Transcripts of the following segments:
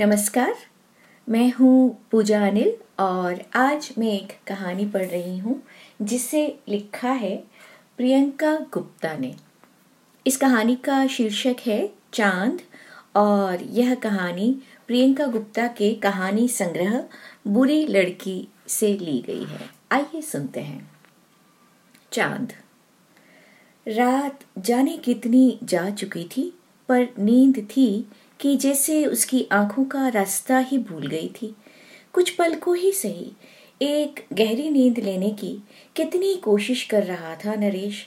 नमस्कार, मैं हूँ पूजा अनिल और आज मैं एक कहानी पढ़ रही हूँ जिसे लिखा है प्रियंका गुप्ता ने। इस कहानी का शीर्षक है चाँद और यह कहानी प्रियंका गुप्ता के कहानी संग्रह बुरी लड़की से ली गई है। आइए सुनते हैं। चाँद। रात जाने कितनी जा चुकी थी, पर नींद थी कि जैसे उसकी आँखों का रास्ता ही भूल गई थी। कुछ पल को ही सही। एक गहरी नींद लेने की कितनी कोशिश कर रहा था नरेश।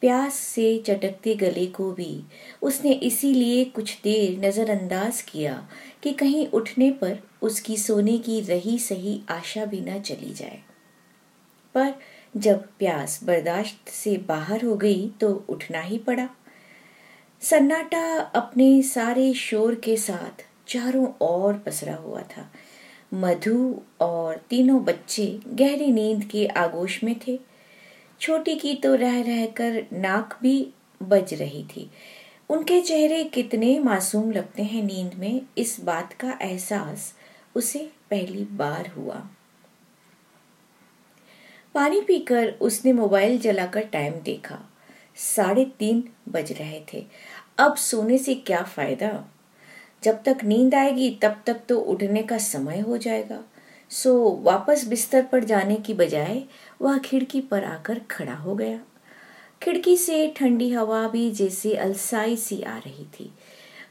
प्यास से चटकते गले को भी। उसने इसीलिए कुछ देर नजरअंदाज किया कि कहीं उठने पर उसकी सोने की रही सही आशा भी न चली जाए। पर जब प्यास बर्दाश्त से बाहर हो गई तो उठना ही पड़ा। सन्नाटा अपने सारे शोर के साथ चारों ओर पसरा हुआ था। मधु और तीनों बच्चे गहरी नींद के आगोश में थे। छोटी की तो रह रहकर नाक भी बज रही थी। उनके चेहरे कितने मासूम लगते हैं नींद में, इस बात का एहसास उसे पहली बार हुआ। पानी पीकर उसने मोबाइल जलाकर टाइम देखा। साढ़े तीन बज रहे थे। अब सोने से क्या फ़ायदा? जब तक नींद आएगी, तब तक तो उठने का समय हो जाएगा। सो, वापस बिस्तर पर जाने की बजाय, वह खिड़की पर आकर खड़ा हो गया। खिड़की से ठंडी हवा भी जैसे अलसाई सी आ रही थी।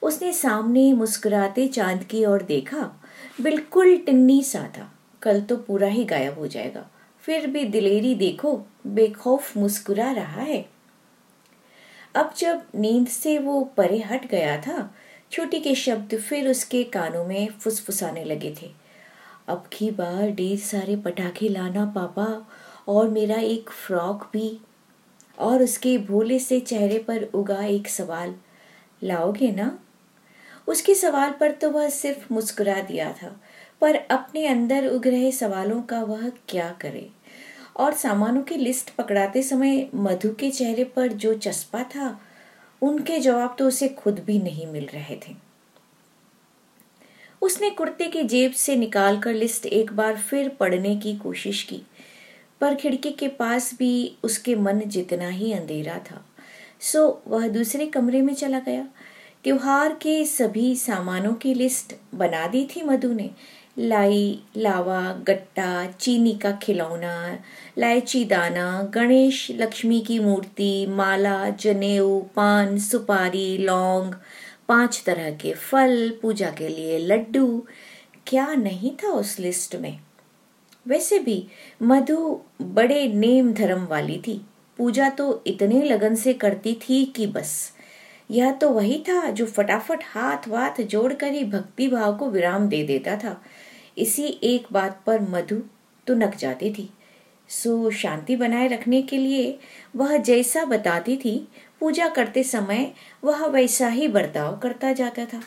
उसने सामने मुस्कुराते चाँद की ओर देखा। बिल्कुल टिन्नी सा था। कल तो पूरा ही गायब हो जाएगा। फिर भी दिलेरी देखो, बेखौफ मुस्कुरा रहा है। अब जब नींद से वो परे हट गया था, छोटी के शब्द फिर उसके कानों में फुसफुसाने लगे थे। अब की बार ढेर सारे पटाखे लाना पापा और मेरा एक फ्रॉक भी, और उसके भोले से चेहरे पर उगा एक सवाल, लाओगे ना? उसके सवाल पर तो वह सिर्फ़ मुस्कुरा दिया था, पर अपने अंदर उग रहे सवालों का वह क्या करे? और सामानों की लिस्ट पकड़ाते समय मधु के चेहरे पर जो चस्पा था, उनके जवाब तो उसे खुद भी नहीं मिल रहे थे। उसने कुर्ते की जेब से निकालकर लिस्ट एक बार फिर पढ़ने की कोशिश की, पर खिड़की के पास भी उसके मन जितना ही अंधेरा था। सो, वह दूसरे कमरे में चला गया। त्योहार के सभी सामानों की लिस्ट बना दी थी मधु ने लाई, लावा, गट्टा, चीनी का खिलौना लाइची दाना गणेश, लक्ष्मी की मूर्ति, माला, जनेऊ, पान, सुपारी, लौंग, पाँच तरह के फल, पूजा के लिए लड्डू। क्या नहीं था उस लिस्ट में? वैसे भी मधु बड़े नेम धर्म वाली थी। पूजा तो इतने लगन से करती थी कि बस। यह तो वही था जो फटाफट हाथ वाथ जोड़कर ही भक्ति भाव को विराम दे देता था। इसी एक बात पर मधु तो नक जाती थी। सो शांति बनाए रखने के लिए वह जैसा बताती थी, पूजा करते समय वह वैसा ही बर्ताव करता जाता था।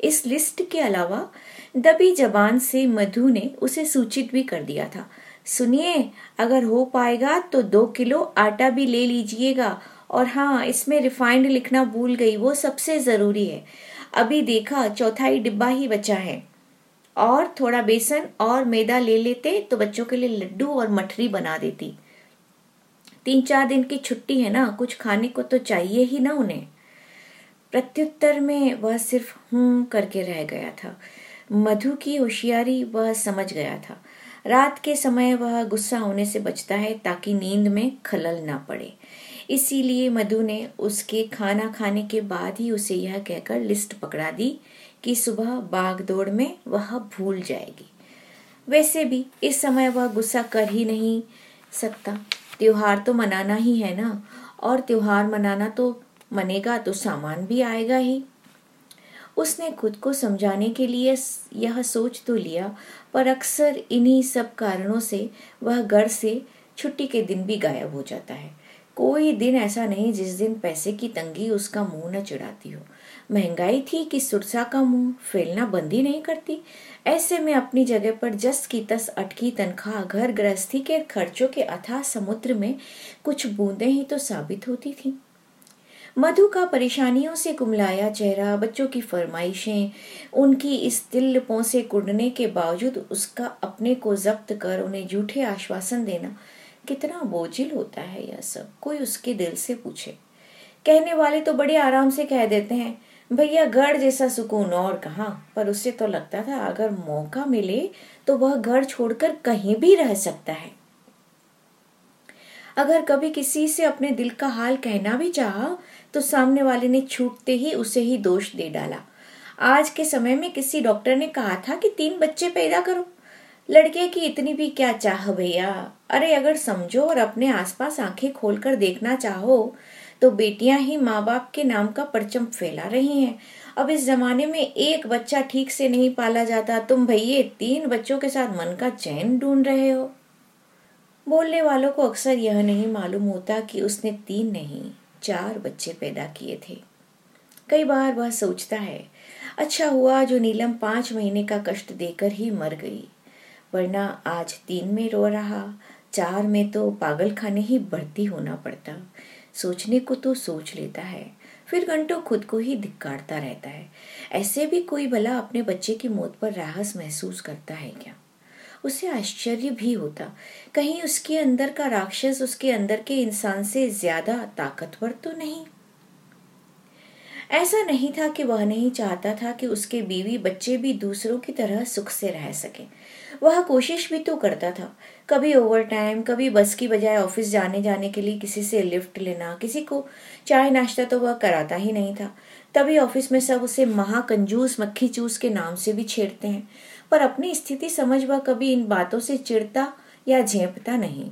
इस लिस्ट के अलावा दबी जबान से मधु ने उसे सूचित भी कर दिया था। सुनिए, अगर हो पाएगा तो दो किलो आटा भी ले लीजिएगा। और हाँ इसमें रिफाइंड लिखना भूल गई, वो सबसे ज़रूरी है। अभी देखा, चौथाई डिब्बा ही बचा है। और थोड़ा बेसन और मैदा ले लेते तो बच्चों के लिए लड्डू और मठरी बना देती। तीन चार दिन की छुट्टी है ना, कुछ खाने को तो चाहिए ही ना उन्हें। प्रत्युत्तर में वह सिर्फ़ हूँ करके रह गया था। मधु की होशियारी वह समझ गया था। रात के समय वह गुस्सा होने से बचता है ताकि नींद में खलल ना पड़े। इसीलिए मधु ने उसके खाना खाने के बाद ही उसे यह कहकर लिस्ट पकड़ा दी। कि सुबह बाग दौड़ में वह भूल जाएगी। वैसे भी इस समय वह गुस्सा कर ही नहीं सकता। त्योहार तो मनाना ही है ना? और त्योहार मनाना तो मनेगा तो सामान भी आएगा ही। उसने खुद को समझाने के लिए यह सोच तो लिया, पर अक्सर इन्हीं सब कारणों से वह घर से छुट्टी के दिन भी गायब हो जाता है। कोई दिन ऐसा नहीं जिस दिन पैसे की तंगी उसका मुँह न चिढ़ाती हो। महँगाई थी कि सुरसा का मुँह फैलना बंद ही नहीं करती। ऐसे में अपनी जगह पर जस की तस अटकी तनख्वाह, घर गृहस्थी के खर्चों के अथाह समुद्र में कुछ बूंदे ही तो साबित होती थी। मधु का परेशानियों से कुमलाया चेहरा, बच्चों की फरमाइशें, उनकी इस दिल पौसे कुड़ने के बावजूद उसका अपने को जब्त कर उन्हें झूठे आश्वासन देना। कितना बोझिल होता है यह सब, कोई उसके दिल से पूछे। कहने वाले तो बड़े आराम से कह देते हैं भैया, घर जैसा सुकून और कहा? पर उससे तो लगता था अगर मौका मिले तो वह घर छोड़कर कहीं भी रह सकता है। अगर कभी किसी से अपने दिल का हाल कहना भी चाहा तो सामने वाले ने छूटते ही उसे ही दोष दे डाला। आज के समय में किसी डॉक्टर ने कहा था कि तीन बच्चे पैदा करो। लड़के की इतनी भी क्या चाह भैया? अरे, अगर समझो और अपने आसपास आँखें खोलकर देखना चाहो तो बेटियाँ ही माँ बाप के नाम का परचम फैला रही हैं। अब इस जमाने में एक बच्चा ठीक से नहीं पाला जाता। तुम भैये, तीन बच्चों के साथ मन का चैन ढूंढ रहे हो। बोलने वालों को अक्सर यह नहीं मालूम होता कि उसने तीन नहीं, चार बच्चे पैदा किए थे। कई बार वह सोचता है अच्छा हुआ जो नीलम पाँच महीने का कष्ट देकर ही मर गई। वरना आज तीन में रो रहा, चार में तो पागल खाने ही भर्ती होना पड़ता। सोचने को तो सोच लेता है, फिर घंटों खुद को ही धिक्कारता रहता है। ऐसे भी कोई भला अपने बच्चे की मौत पर राहस महसूस करता है क्या? उसे आश्चर्य भी होता, कहीं उसके अंदर का राक्षस उसके अंदर के इंसान से ज़्यादा ताकतवर तो नहीं। ऐसा नहीं था कि वह नहीं चाहता था कि उसके बीवी बच्चे भी दूसरों की तरह सुख से रह सके। वह कोशिश भी तो करता था। कभी ओवर टाइम कभी बस की बजाय ऑफ़िस जाने जाने के लिए किसी से लिफ्ट लेना, किसी को चाय नाश्ता तो वह कराता ही नहीं था। तभी ऑफ़िस में सब उसे महाकंजूस मक्खी चूस के नाम से भी छेड़ते हैं। पर अपनी स्थिति समझ वह कभी इन बातों से चिड़ता या झेपता नहीं।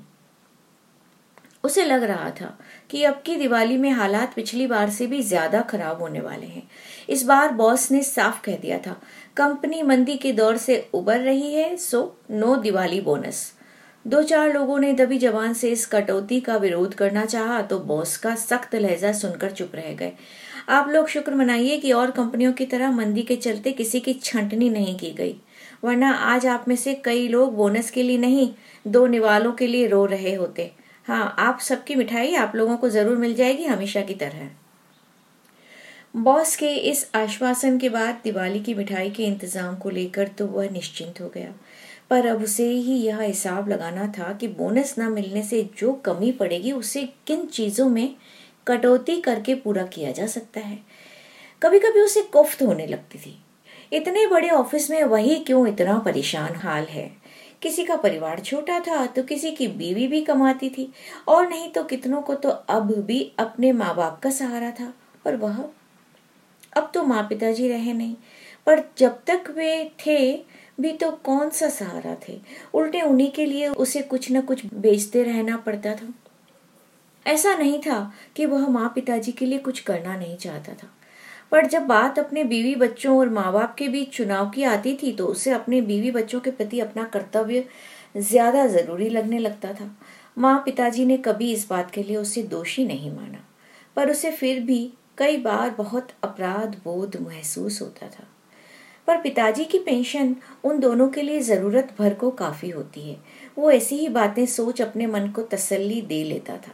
उसे लग रहा था कि अब की दिवाली में हालात पिछली बार से भी ज़्यादा खराब होने वाले हैं। इस बार बॉस ने साफ़ कह दिया था, कंपनी मंदी के दौर से उबर रही है, सो नो दिवाली बोनस। दो चार लोगों ने दबी जवान से इस कटौती का विरोध करना चाहा तो बॉस का सख्त लहजा सुनकर चुप रह गए। आप लोग शुक्र मनाइए कि और कंपनियों की तरह मंदी के चलते किसी की छंटनी नहीं की गई, वरना आज आप में से कई लोग बोनस के लिए नहीं, दो निवालों के लिए रो रहे होते। हाँ आप सबकी मिठाई आप लोगों को ज़रूर मिल जाएगी, हमेशा की तरह। बॉस के इस आश्वासन के बाद दिवाली की मिठाई के इंतज़ाम को लेकर तो वह निश्चिंत हो गया। पर अब उसे ही यह हिसाब लगाना था कि बोनस न मिलने से जो कमी पड़ेगी, उसे किन चीज़ों में कटौती करके पूरा किया जा सकता है। कभी कभी उसे कुफ्त होने लगती थी। इतने बड़े ऑफ़िस में वही क्यों इतना परेशान हाल है? किसी का परिवार छोटा था तो किसी की बीवी भी कमाती थी, और नहीं तो कितनों को तो अब भी अपने माँ बाप का सहारा था, पर वह अब तो माँ पिताजी रहे नहीं। पर जब तक वे थे, भी तो कौन सा सहारा थे? उल्टे उन्हीं के लिए उसे कुछ न कुछ बेचते रहना पड़ता था। ऐसा नहीं था कि वह माँ पिताजी के लिए कुछ करना नहीं चाहता था। पर जब बात अपने बीवी बच्चों और माँ बाप के बीच चुनाव की आती थी तो उसे अपने बीवी बच्चों के प्रति अपना कर्तव्य ज़्यादा ज़रूरी लगने लगता था। माँ पिताजी ने कभी इस बात के लिए उसे दोषी नहीं माना, पर उसे फिर भी कई बार बहुत अपराध बोध महसूस होता था। पर पिताजी की पेंशन उन दोनों के लिए ज़रूरत भर को काफ़ी होती है। वो ऐसी ही बातें सोच अपने मन को तसल्ली दे लेता था।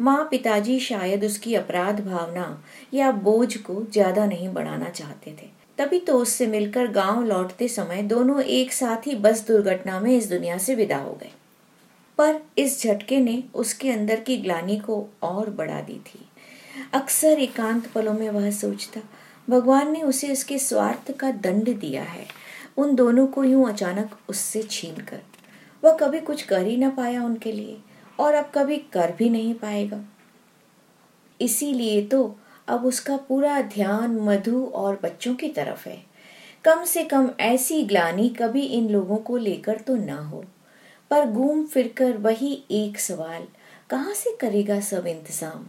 माँ पिताजी शायद उसकी अपराध भावना या बोझ को ज़्यादा नहीं बढ़ाना चाहते थे। तभी तो उससे मिलकर गाँव लौटते समय दोनों एक साथ ही बस दुर्घटना में इस दुनिया से विदा हो गए। पर इस झटके ने उसके अंदर की ग्लानी को और बढ़ा दी थी। अक्सर एकांत पलों में वह सोचता, भगवान ने उसे उसके स्वार्थ का दंड दिया है। उन दोनों को यूँ अचानक उससे छीन कर वह कभी कुछ कर ही ना पाया उनके लिए। और अब कभी कर भी नहीं पाएगा। इसीलिए तो अब उसका पूरा ध्यान मधु और बच्चों की तरफ़ है। कम से कम ऐसी ग्लानी कभी इन लोगों को लेकर तो ना हो। पर घूम फिरकर वही एक सवाल, कहाँ से करेगा सब इंतज़ाम?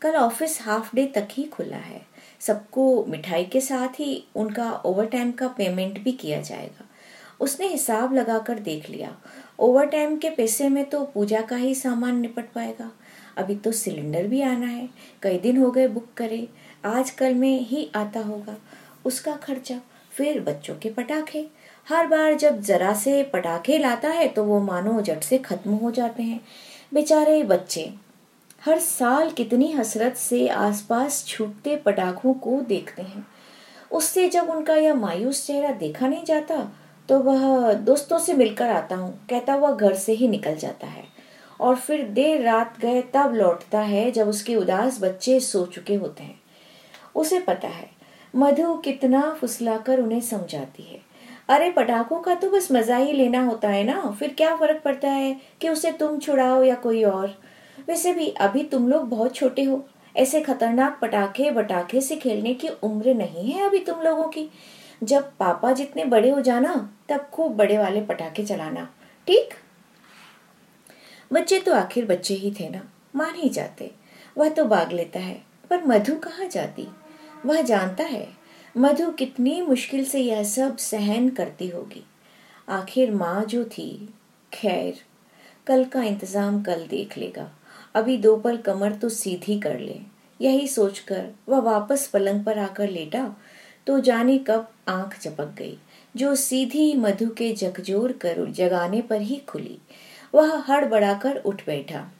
कल ऑफ़िस हाफ़ डे तक ही खुला है। सबको मिठाई के साथ ही उनका ओवर टाइम का पेमेंट भी किया जाएगा। उसने हिसाब लगाकर देख लिया। ओवर टाइम के पैसे में तो पूजा का ही सामान निपट पाएगा। अभी तो सिलेंडर भी आना है। कई दिन हो गए बुक करे। आज कल में ही आता होगा। उसका खर्चा फिर बच्चों के पटाखे। हर बार जब जरा से पटाखे लाता है तो वो मानो जट से खत्म हो जाते हैं। बेचारे बच्चे, हर साल कितनी हसरत से आसपास छूटते पटाखों को देखते हैं। उससे जब उनका यह मायूस चेहरा देखा नहीं जाता तो वह दोस्तों से मिलकर आता हूँ। कहता हुआ घर से ही निकल जाता है। और फिर देर रात गए तब लौटता है जब उसके उदास बच्चे सो चुके होते हैं। उसे पता है, मधु कितना फुसलाकर उन्हें समझाती है। अरे, पटाखों का तो बस मज़ा ही लेना होता है ना? फिर क्या फ़र्क पड़ता है कि उसे तुम छुड़ाओ या कोई और? वैसे भी अभी तुम लोग बहुत छोटे हो। ऐसे खतरनाक पटाखे बटाखे से खेलने की उम्र नहीं है अभी तुम लोगों की। जब पापा जितने बड़े हो जाना, तब खूब बड़े वाले पटाखे चलाना। ठीक? बच्चे तो आखिर बच्चे ही थे ना, मान ही जाते। वह तो भाग लेता है, पर मधु कहाँ जाती? वह जानता है, मधु कितनी मुश्किल से यह सब सहन करती होगी। आखिर माँ जो थी, खैर, कल का इंतज़ाम कल देख लेगा। अभी दो पल कमर तो सीधी कर ले। यही सोचकर वह वा वापस पलंग पर आकर लेटा तो जाने कब आँख चपक गई, जो सीधी मधु के जगजोर कर जगाने पर ही खुली। वह हड़बड़ाकर उठ बैठा।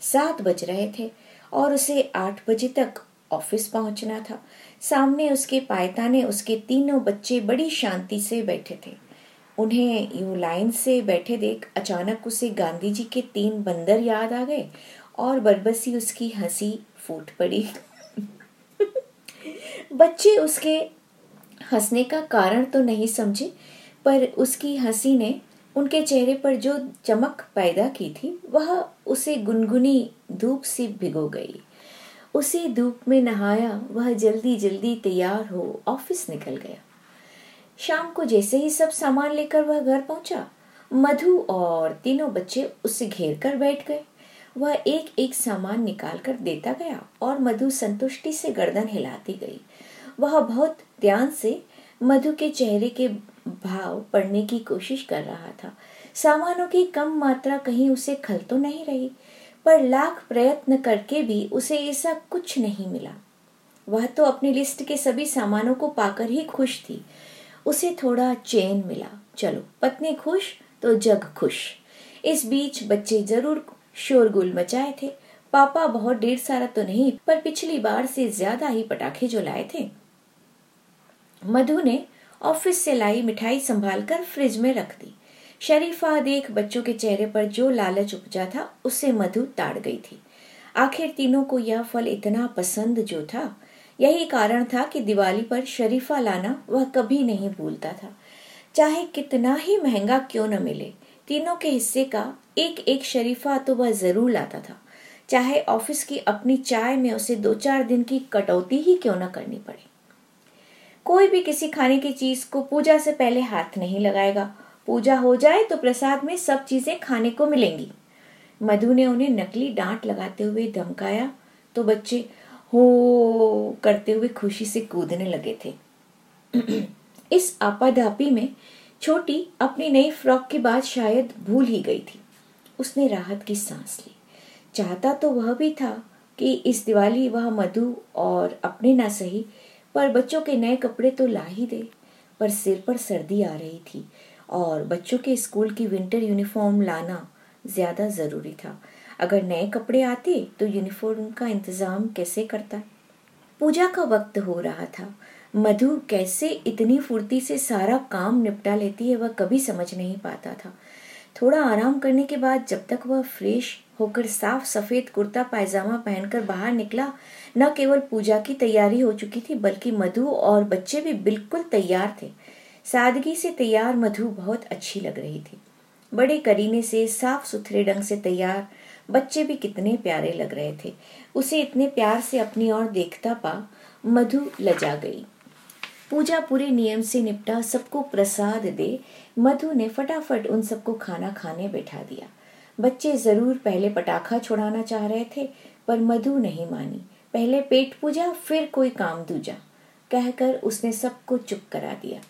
सात बज रहे थे और उसे आठ बजे तक ऑफ़िस पहुँचना था। सामने उसके पायताने उसके तीनों बच्चे बड़ी शांति से बैठे थे। उन्हें यूँ लाइन से बैठे देख अचानक उसे गांधी जी के तीन बंदर याद आ गए और बरबसी उसकी हँसी फूट पड़ी। बच्चे उसके हंसने का कारण तो नहीं समझे, पर उसकी हँसी ने उनके चेहरे पर जो चमक पैदा की थी, वह उसे गुनगुनी धूप से भिगो गई। उसी धूप में नहाया, वह जल्दी जल्दी तैयार हो ऑफ़िस निकल गया। शाम को जैसे ही सब सामान लेकर वह घर पहुँचा, मधु और तीनों बच्चे उसे घेर कर बैठ गए। वह एक एक सामान निकाल कर देता गया और मधु संतुष्टि से गर्दन हिलाती गई। वह बहुत ध्यान से मधु के चेहरे के भाव पढ़ने की कोशिश कर रहा था। सामानों की कम मात्रा कहीं उसे खल तो नहीं रही, पर लाख प्रयत्न करके भी उसे ऐसा कुछ नहीं मिला। वह तो अपनी लिस्ट के सभी सामानों को पाकर ही खुश थी। उसे थोड़ा चैन मिला। चलो, पत्नी खुश तो जग खुश। इस बीच बच्चे ज़रूर शोरगुल मचाए थे। पापा बहुत ढेर सारा तो नहीं, पर पिछली बार से ज़्यादा ही पटाखे जो लाए थे। मधु ने ऑफ़िस से लाई मिठाई संभाल कर फ्रिज में रख दी। शरीफा देख बच्चों के चेहरे पर जो लालच उपजा था उससे मधु ताड़ गई थी। आखिर तीनों को यह फल इतना पसंद जो था? यही कारण था कि दिवाली पर शरीफा लाना वह कभी नहीं भूलता था। चाहे कितना ही महँगा क्यों न मिले, तीनों के हिस्से का एक एक शरीफा तो वह ज़रूर लाता था। चाहे ऑफ़िस की अपनी चाय में उसे दो चार दिन की कटौती ही क्यों न करनी पड़े। कोई भी किसी खाने की चीज़ को पूजा से पहले हाथ नहीं लगाएगा। पूजा हो जाए तो प्रसाद में सब चीज़ें खाने को मिलेंगी। मधु ने उन्हें नकली डांट लगाते हुए धमकाया। तो बच्चे हो करते हुए खुशी से कूदने लगे थे। इस आपाधापी में छोटी अपनी नई फ्रॉक की बात शायद भूल ही गई थी। उसने राहत की सांस ली। चाहता तो वह भी था कि इस दिवाली वह मधु और अपने ना सही पर बच्चों के नए कपड़े तो ला ही दे, पर सिर पर सर्दी आ रही थी और बच्चों के स्कूल की विंटर यूनिफॉर्म लाना ज़्यादा ज़रूरी था। अगर नए कपड़े आते तो यूनिफॉर्म का इंतज़ाम कैसे करता? पूजा का वक्त हो रहा था। मधु कैसे इतनी फुर्ती से सारा काम निपटा लेती है वह कभी समझ नहीं पाता था। थोड़ा आराम करने के बाद जब तक वह फ्रेश होकर साफ़ सफ़ेद कुर्ता पायजामा पहनकर बाहर निकला। न केवल पूजा की तैयारी हो चुकी थी, बल्कि मधु और बच्चे भी बिल्कुल तैयार थे। सादगी से तैयार मधु बहुत अच्छी लग रही थी। बड़े करीने से, साफ़ सुथरे ढंग से तैयार बच्चे भी कितने प्यारे लग रहे थे। उसे इतने प्यार से अपनी ओर देखता पा मधु लजा गई। पूजा पूरे नियम से निपटा, सबको प्रसाद दे। मधु ने फटाफट उन सबको खाना खाने बैठा दिया। बच्चे ज़रूर पहले पटाखा छुड़ाना चाह रहे थे, पर मधु नहीं मानी। पहले पेट पूजा, फिर कोई काम दूजा। कहकर उसने सबको चुप करा दिया।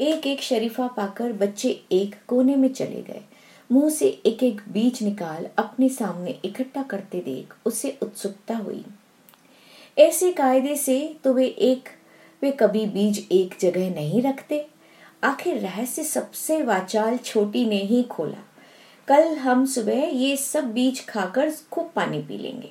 एक एक शरीफा पाकर बच्चे एक कोने में चले गए। मुँह से एक एक बीज निकाल अपने सामने इकट्ठा करते देख उसे उत्सुकता हुई। ऐसे कायदे से तो वे एक, वे कभी बीज एक जगह नहीं रखते। आखिर रहस्य सबसे वाचाल छोटी ने ही खोला। कल हम सुबह ये सब बीज खाकर खूब पानी पी लेंगे।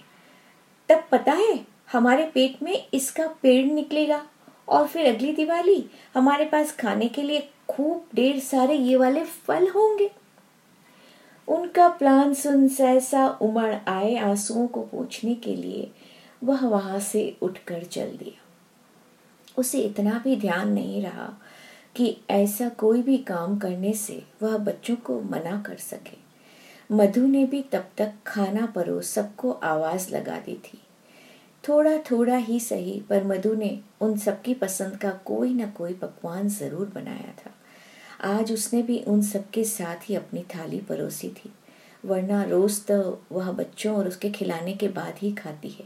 तब पता है, हमारे पेट में इसका पेड़ निकलेगा और फिर अगली दिवाली हमारे पास खाने के लिए खूब ढेर सारे ये वाले फल होंगे। उनका प्लान सुन सहसा उमड़ आए आंसुओं को पूछने के लिए वह वहाँ से उठकर चल दिया। उसे इतना भी ध्यान नहीं रहा कि ऐसा कोई भी काम करने से वह बच्चों को मना कर सके। मधु ने भी तब तक खाना परोस, सबको आवाज़ लगा दी थी। थोड़ा थोड़ा ही सही, पर मधु ने उन सबकी पसंद का कोई ना कोई पकवान ज़रूर बनाया था। आज उसने भी उन सबके साथ ही अपनी थाली परोसी थी, वरना रोज तो वह बच्चों और उसके खिलाने के बाद ही खाती है।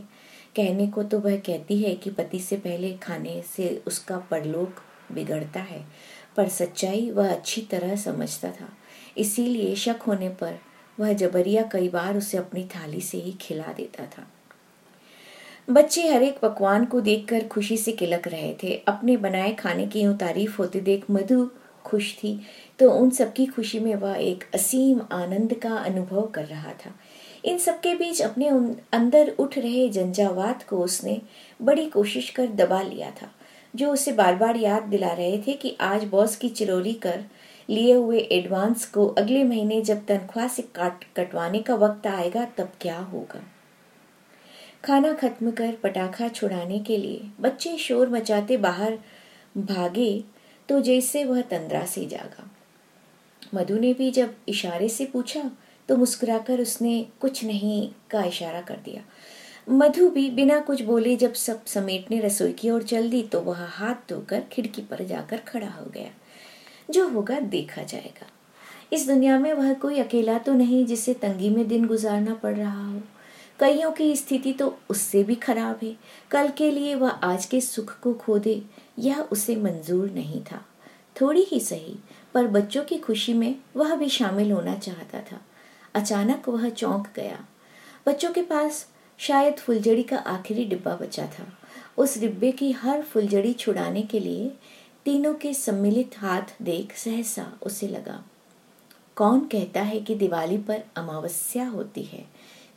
कहने को तो वह कहती है कि पति से पहले खाने से उसका परलोक बिगड़ता है, पर सच्चाई वह अच्छी तरह समझता था। इसीलिए शक होने पर वह जबरिया कई बार उसे अपनी थाली से ही खिला देता था। बच्चे हर एक पकवान को देखकर खुशी से किलक रहे थे। अपने बनाए खाने की यूँ तारीफ़ होती देख मधु खुश थी तो उन सबकी खुशी में वह एक असीम आनंद का अनुभव कर रहा था। इन सबके बीच अपने अंदर उठ रहे जंजावात को उसने बड़ी कोशिश कर दबा लिया था, जो उसे बार बार याद दिला रहे थे कि आज बॉस की चिरोली कर लिए हुए एडवांस को अगले महीने जब तनख्वाह से काट कटवाने का वक्त आएगा, तब क्या होगा? खाना खत्म कर पटाखा छुड़ाने के लिए बच्चे शोर मचाते बाहर भागे तो जैसे वह तंद्रा से जागा। मधु ने भी जब इशारे से पूछा तो मुस्कुराकर उसने कुछ नहीं का इशारा कर दिया। मधु भी बिना कुछ बोले जब सब समेटने रसोई की ओर चल दी तो वह हाथ धोकर खिड़की पर जाकर खड़ा हो गया। जो होगा देखा जाएगा। इस दुनिया में वह कोई अकेला तो नहीं जिसे तंगी में दिन गुजारना पड़ रहा हो। कईयों की स्थिति तो उससे भी खराब है। कल के लिए वह आज के सुख को खो दे, यह उसे मंजूर नहीं था। थोड़ी ही सही, पर बच्चों की खुशी में वह भी शामिल होना चाहता था। अचानक वह चौंक गया। बच्चों के पास शायद फुलझड़ी का आखिरी डिब्बा बचा था। उस डिब्बे की हर फुलझड़ी छुड़ाने के लिए तीनों के सम्मिलित हाथ देख सहसा उसे लगा। कौन कहता है कि दिवाली पर अमावस्या होती है?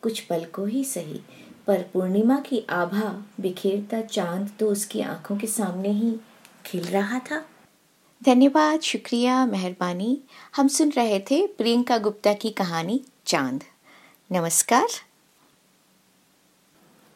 कुछ पल को ही सही, पर पूर्णिमा की आभा बिखेरता चाँद तो उसकी आँखों के सामने ही खिल रहा था। धन्यवाद, शुक्रिया, मेहरबानी। हम सुन रहे थे प्रियंका गुप्ता की कहानी चाँद। नमस्कार।